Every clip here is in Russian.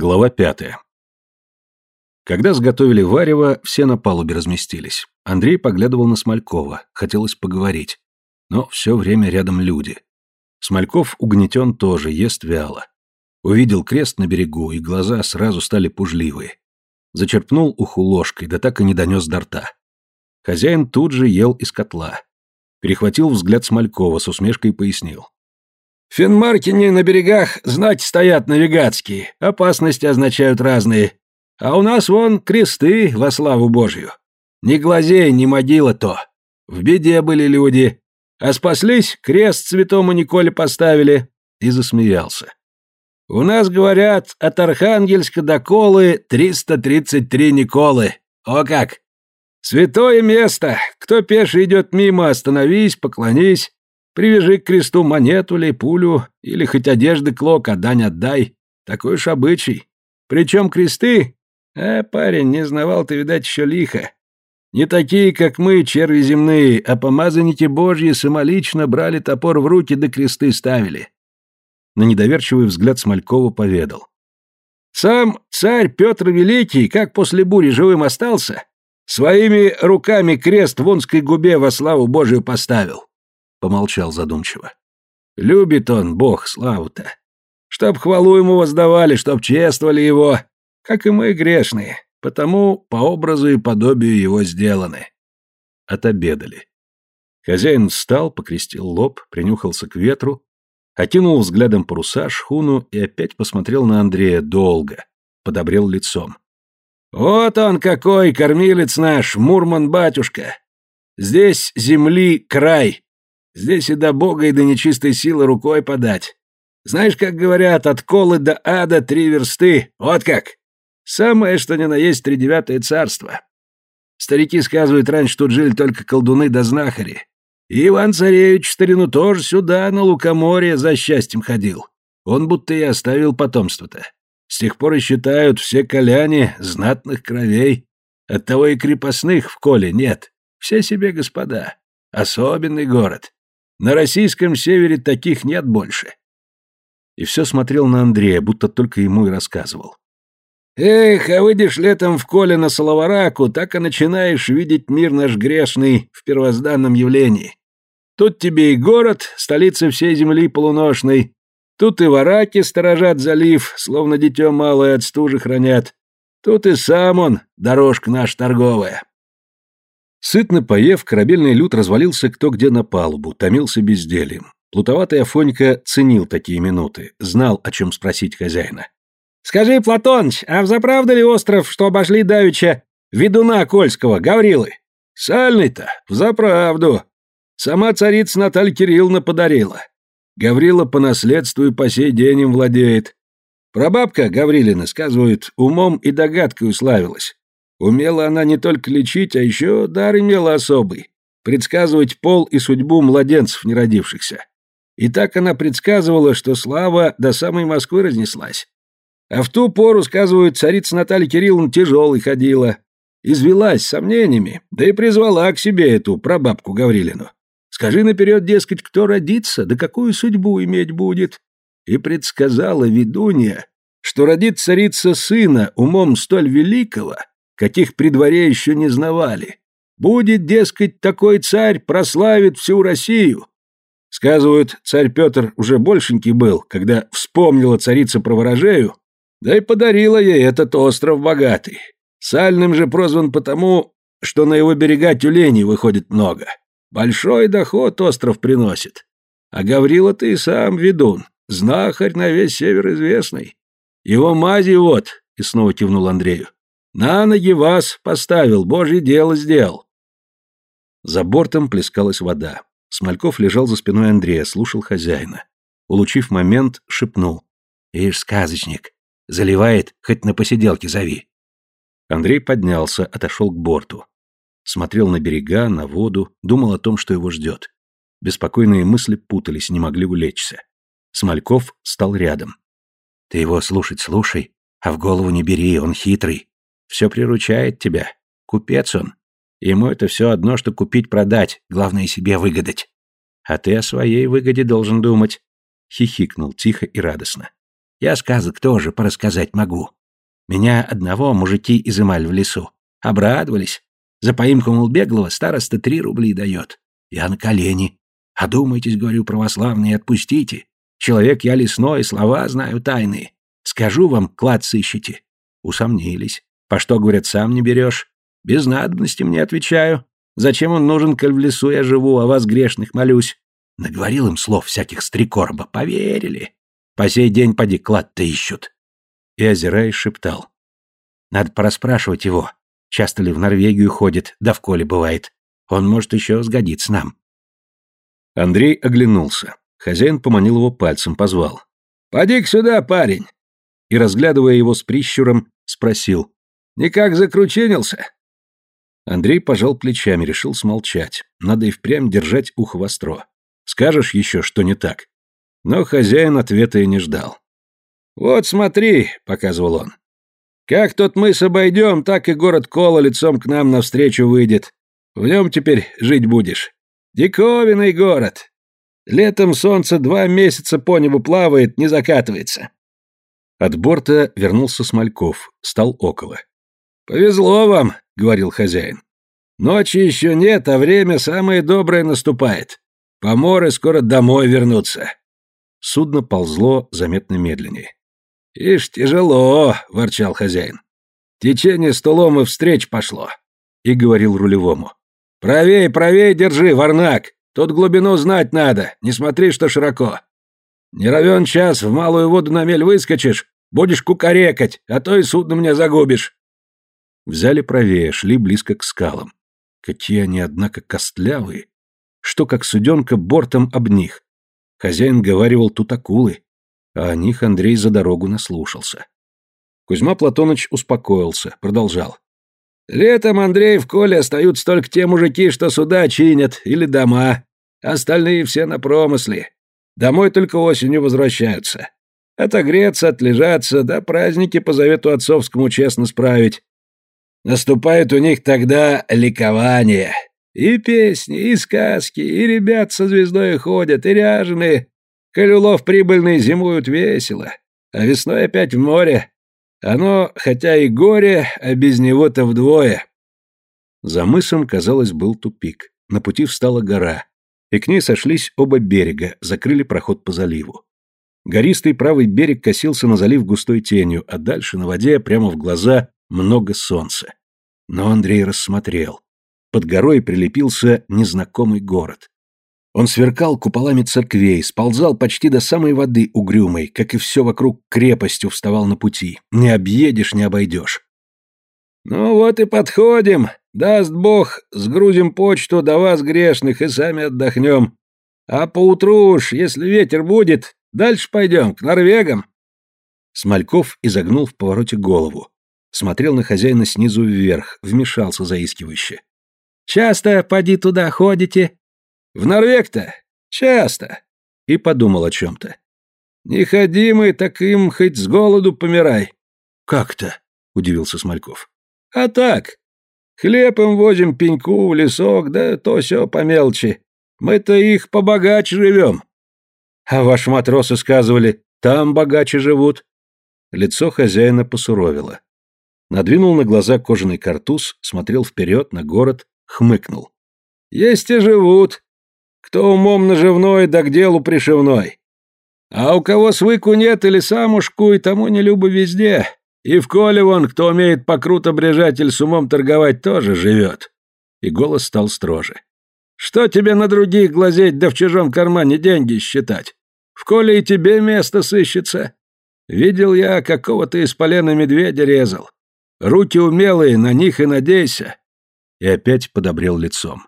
Глава пятая. Когда сготовили варево, все на палубе разместились. Андрей поглядывал на Смолькова, хотелось поговорить. Но все время рядом люди. Смольков угнетен тоже, ест вяло. Увидел крест на берегу, и глаза сразу стали пужливые. Зачерпнул уху ложкой, да так и не донес до рта. Хозяин тут же ел из котла. Перехватил взгляд Смолькова, с усмешкой пояснил. Финмаркине на берегах знать стоят навигатские, опасности означают разные. А у нас вон кресты во славу Божью. Ни глазей, ни могила то. В беде были люди. А спаслись, крест святому Николе поставили. И засмеялся. У нас, говорят, от Архангельска до Колы 333 Николы. О как! Святое место. Кто пеше идет мимо, остановись, поклонись. Привяжи к кресту монету или пулю, или хоть одежды клок, а дань отдай. Такой уж обычай. Причем кресты... А, парень, не знавал ты, видать, еще лихо. Не такие, как мы, черви земные, а помазанники божьи самолично брали топор в руки да кресты ставили. На недоверчивый взгляд Смолькова поведал. Сам царь Петр Великий, как после бури живым остался, своими руками крест в Онской губе во славу Божию поставил. Помолчал задумчиво. Любит он, Бог, славу-то. Чтоб хвалу ему воздавали, чтоб чествовали его, как и мы грешные, потому по образу и подобию его сделаны. Отобедали. Хозяин встал, покрестил лоб, принюхался к ветру, окинул взглядом паруса, шхуну и опять посмотрел на Андрея долго, подобрел лицом. «Вот он какой, кормилец наш, Мурман-батюшка! Здесь земли край, Здесь и до Бога, и до нечистой силы рукой подать. Знаешь, как говорят, от колы до ада три версты. Вот как. Самое, что ни на есть тридевятое царство. Старики сказывают, раньше тут жили только колдуны да знахари. И Иван-царевич в старину тоже сюда, на лукоморье, за счастьем ходил. Он будто и оставил потомство-то. С тех пор и считают все коляне знатных кровей. Оттого и крепостных в коле нет. Все себе господа. Особенный город. На российском севере таких нет больше. И все смотрел на Андрея, будто только ему и рассказывал. Эх, а выйдешь летом в коле на Соловараку, так и начинаешь видеть мир наш грешный в первозданном явлении. Тут тебе и город, столица всей земли полуношной, тут и вараки сторожат залив, словно дитё малое от стужи хранят, тут и сам он, дорожка наша торговая. Сытно поев, корабельный люд развалился кто где на палубу, томился бездельем. Плутоватый Афонька ценил такие минуты, знал, о чем спросить хозяина. «Скажи, Платоныч, а взаправду ли остров, что обошли давеча ведуна Кольского, Гаврилы?» «Сальный-то, взаправду. Сама царица Наталья Кирилловна подарила. Гаврила по наследству и по сей день им владеет. Прабабка Гаврилина, сказывают, умом и догадкой уславилась. Умела она не только лечить, а еще дар имела особый — предсказывать пол и судьбу младенцев неродившихся. И так она предсказывала, что слава до самой Москвы разнеслась. А в ту пору, сказывают, царица Наталья Кирилловна тяжелой ходила. Извелась сомнениями, да и призвала к себе эту прабабку Гаврилину. Скажи наперед, дескать, кто родится, да какую судьбу иметь будет. И предсказала ведунья, что родит царица сына умом столь великого, каких при дворе еще не знавали. Будет, дескать, такой царь, прославит всю Россию. Сказывают, царь Петр уже большенький был, когда вспомнила царица про ворожею, да и подарила ей этот остров богатый. Сальным же прозван потому, что на его берега тюленей выходит много. Большой доход остров приносит. А Гаврила ты сам ведун, знахарь на весь север известный. Его мази вот, и снова кивнул Андрею. На ноги вас поставил, божье дело сделал. За бортом плескалась вода. Смольков лежал за спиной Андрея, слушал хозяина. Улучив момент, шепнул. «Ишь, сказочник, заливает, хоть на посиделке зови». Андрей поднялся, отошел к борту. Смотрел на берега, на воду, думал о том, что его ждет. Беспокойные мысли путались, не могли улечься. Смольков стал рядом. «Ты его слушать слушай, а в голову не бери, он хитрый. Все приручает тебя. Купец он. Ему это все одно, что купить-продать, главное себе выгадать. А ты о своей выгоде должен думать. Хихикнул тихо и радостно. Я сказок тоже порассказать могу. Меня одного мужики изымали в лесу. Обрадовались. За поимку, мол, беглого староста три рубли дает. Я на колени. Одумайтесь, говорю, православные, отпустите. Человек я лесной, слова знаю тайные. Скажу вам, клад сыщите. Усомнились. По что, говорят, сам не берешь? Без надобности мне отвечаю. Зачем он нужен, коль в лесу я живу, а вас грешных молюсь? Наговорил им слов всяких стрекорба, поверили. По сей день поди клад-то ищут. И, озираясь, шептал. Надо пораспрашивать его. Часто ли в Норвегию ходит, да в коле бывает. Он может еще сгодиться нам. Андрей оглянулся. Хозяин поманил его пальцем, позвал. «Поди-ка сюда, парень!» И, разглядывая его с прищуром, спросил. «Никак закрученился?» Андрей пожал плечами, решил смолчать. Надо и впрямь держать ухо востро. Скажешь еще, что не так. Но хозяин ответа и не ждал. «Вот смотри», — показывал он. «Как тот мыс обойдем, так и город Кола лицом к нам навстречу выйдет. В нем теперь жить будешь. Диковинный город. Летом солнце два месяца по небу плавает, не закатывается». От борта вернулся Смольков, стал около. «Повезло вам», — говорил хозяин. «Ночи еще нет, а время самое доброе наступает. Поморы скоро домой вернутся». Судно ползло заметно медленнее. «Ишь, тяжело», — ворчал хозяин. «Течение столом и встреч пошло». И говорил рулевому. «Правей, правей держи, варнак. Тут глубину знать надо, не смотри, что широко. Не равен час, в малую воду на мель выскочишь, будешь кукарекать, а то и судно мне загубишь». Взяли правее, шли близко к скалам. Какие они, однако, костлявые. Что, как суденка, бортом об них. Хозяин говаривал, тут акулы. А о них Андрей за дорогу наслушался. Кузьма Платоныч успокоился, продолжал. «Летом, Андрей, в Коле остаются только те мужики, что суда чинят, или дома. Остальные все на промысле. Домой только осенью возвращаются. Отогреться, отлежаться, да праздники по завету отцовскому честно справить. Наступает у них тогда ликование. И песни, и сказки, и ребят со звездой ходят, и ряженые. Коль улов прибыльный зимуют весело, а весной опять в море. Оно, хотя и горе, а без него-то вдвое. За мысом, казалось, был тупик. На пути встала гора, и к ней сошлись оба берега, закрыли проход по заливу. Гористый правый берег косился на залив густой тенью, а дальше на воде, прямо в глаза, много солнца. Но Андрей рассмотрел. Под горой прилепился незнакомый город. Он сверкал куполами церквей, сползал почти до самой воды угрюмой, как и все вокруг крепостью вставал на пути. Не объедешь, не обойдешь. «Ну вот и подходим. Даст Бог, сгрузим почту до вас, грешных, и сами отдохнем. А поутру уж, если ветер будет, дальше пойдем, к норвегам». Смольков изогнул в повороте голову смотрел на хозяина снизу вверх, вмешался заискивающе. «Часто, поди туда, ходите?» «В Норвег-то? Часто!» И подумал о чем-то. «Не ходи мы, так им хоть с голоду помирай». «Как-то?» — удивился Смольков. «А так. Хлеб им возим пеньку лесок, да то все по мелочи. Мы-то их побогаче живем». «А ваши матросы сказывали, там богаче живут». Лицо хозяина посуровило. Надвинул на глаза кожаный картуз, смотрел вперед на город, хмыкнул. «Есть и живут. Кто умом наживной, да к делу пришивной. А у кого свыку нет или сам ушкуй, тому не любо везде. И в коле вон, кто умеет покруто брежать или с умом торговать, тоже живет». И голос стал строже. «Что тебе на других глазеть, да в чужом кармане деньги считать? В коле и тебе место сыщется. Видел я, какого ты из полена медведя резал. Руки умелые, на них и надейся. И опять подобрел лицом.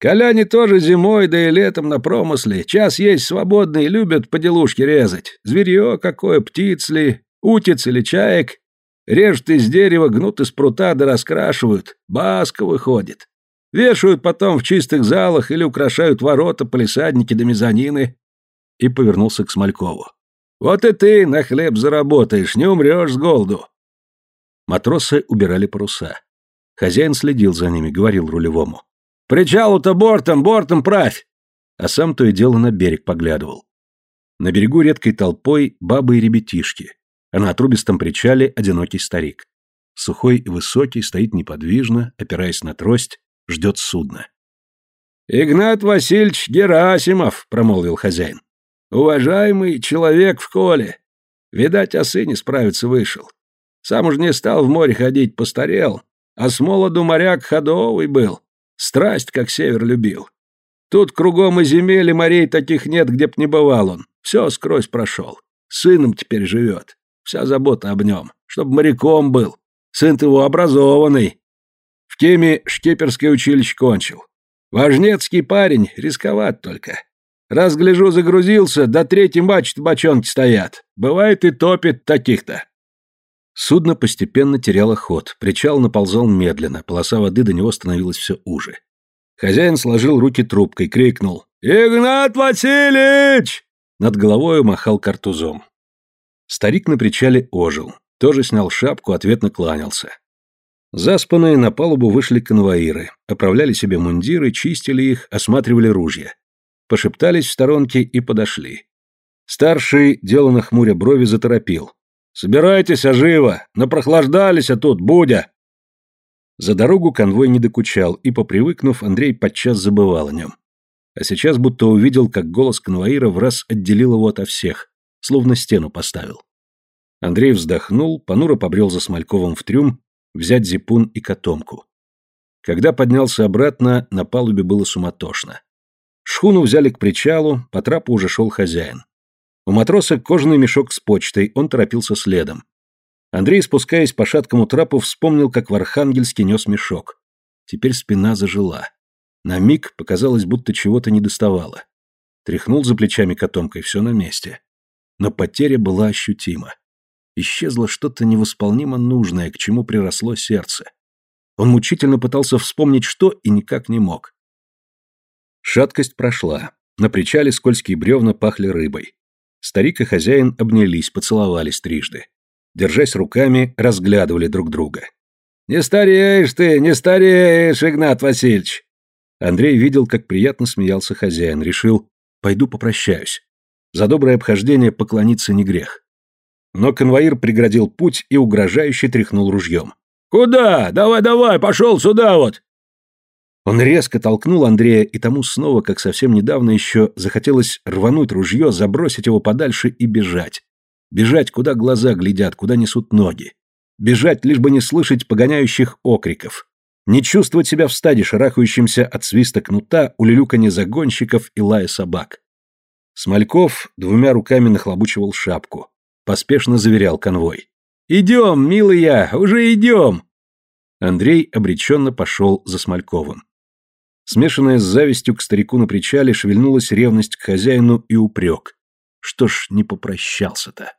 Коляне тоже зимой, да и летом на промысле. Час есть свободный, любят по делушке резать. Зверье какое, птиц ли, утиц или чаек. Режут из дерева, гнут из прута да раскрашивают. Баска выходит. Вешают потом в чистых залах или украшают ворота, полисадники да мезонины. И повернулся к Смолькову. Вот и ты на хлеб заработаешь, не умрешь с голоду. Матросы убирали паруса. Хозяин следил за ними, говорил рулевому. «Причалу-то бортом, бортом правь!» А сам то и дело на берег поглядывал. На берегу редкой толпой бабы и ребятишки, а на отрубистом причале одинокий старик. Сухой и высокий, стоит неподвижно, опираясь на трость, ждет судна. «Игнат Васильевич Герасимов», — промолвил хозяин. «Уважаемый человек в коле. Видать, о сыне справиться вышел. Сам уж не стал в море ходить, постарел, а с молоду моряк ходовый был. Страсть, как север любил. Тут кругом и земель, и морей таких нет, где б не бывал он. Все скрозь прошел. Сыном теперь живет. Вся забота об нем. Чтоб моряком был. Сын-то его образованный. В теме шкеперское училище кончил. Важнецкий парень, рисковат только. Раз, гляжу, загрузился, до третьей мачт бочонки стоят. Бывает и топит таких-то. Судно постепенно теряло ход, причал наползал медленно, полоса воды до него становилась все уже. Хозяин сложил руки трубкой, крикнул «Игнат Васильевич!» Над головой махал картузом. Старик на причале ожил, тоже снял шапку, ответно кланялся. Заспанные на палубу вышли конвоиры, оправляли себе мундиры, чистили их, осматривали ружья. Пошептались в сторонке и подошли. Старший, дело хмуря брови, заторопил. «Собирайтесь, оживо! Напрохлаждались, а тут Будя!» За дорогу конвой не докучал, и, попривыкнув, Андрей подчас забывал о нем. А сейчас будто увидел, как голос конвоира в раз отделил его ото всех, словно стену поставил. Андрей вздохнул, понуро побрел за Смольковым в трюм, взять зипун и котомку. Когда поднялся обратно, на палубе было суматошно. Шхуну взяли к причалу, по трапу уже шел хозяин. У матроса кожаный мешок с почтой, он торопился следом. Андрей, спускаясь по шаткому трапу, вспомнил, как в Архангельске нес мешок. Теперь спина зажила. На миг показалось, будто чего-то недоставало. Тряхнул за плечами котомкой, все на месте. Но потеря была ощутима исчезло что-то невосполнимо нужное, к чему приросло сердце. Он мучительно пытался вспомнить, что, и никак не мог. Шаткость прошла. На причале скользкие бревна пахли рыбой. Старик и хозяин обнялись, поцеловались трижды. Держась руками, разглядывали друг друга. «Не стареешь ты, не стареешь, Игнат Васильевич!» Андрей видел, как приятно смеялся хозяин, решил, пойду попрощаюсь. За доброе обхождение поклониться не грех. Но конвоир преградил путь и угрожающе тряхнул ружьем. «Куда? Давай, давай, пошел сюда вот!» Он резко толкнул Андрея, и тому снова, как совсем недавно еще, захотелось рвануть ружье, забросить его подальше и бежать. Бежать, куда глаза глядят, куда несут ноги. Бежать, лишь бы не слышать погоняющих окриков. Не чувствовать себя в стаде, шарахающимся от свиста кнута, улюлюканья загонщиков и лая собак. Смольков двумя руками нахлобучивал шапку. Поспешно заверял конвой. «Идем, милый я, уже идем!» Андрей обреченно пошел за Смольковым. Смешанная с завистью к старику на причале, шевельнулась ревность к хозяину и упрек. Что ж не попрощался-то?